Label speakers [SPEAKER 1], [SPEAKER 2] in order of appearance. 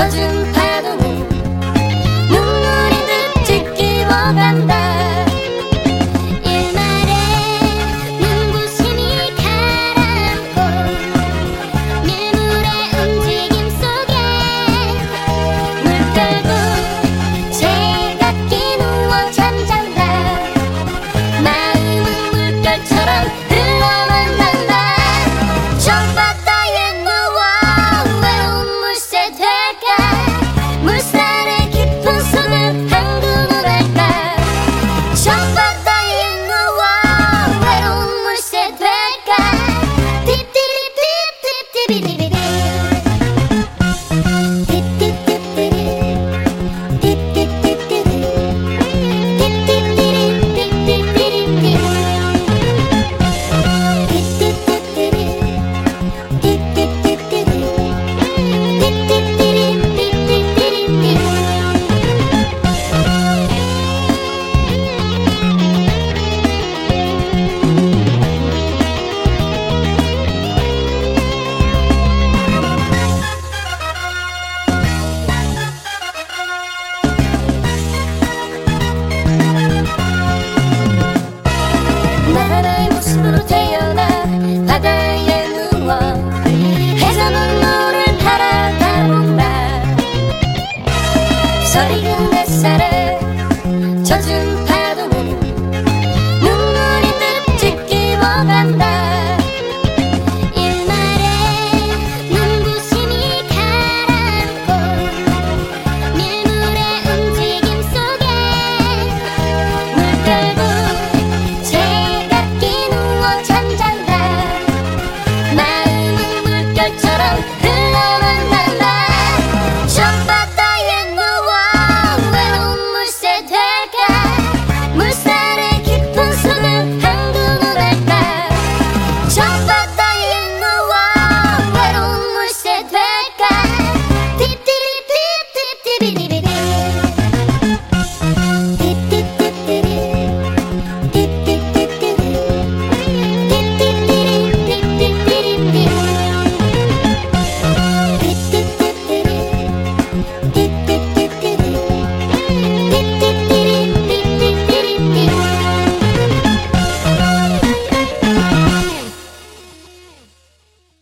[SPEAKER 1] 젖은 파도는 눈물인 듯 찢기고 간다. 일말의 눈부심이 가라앉고 밀물의 움직임 속에 물결도 제각기 누워 잠잔다. 마음은 물결처럼 흘러 believe it. 서리은 햇살에 젖은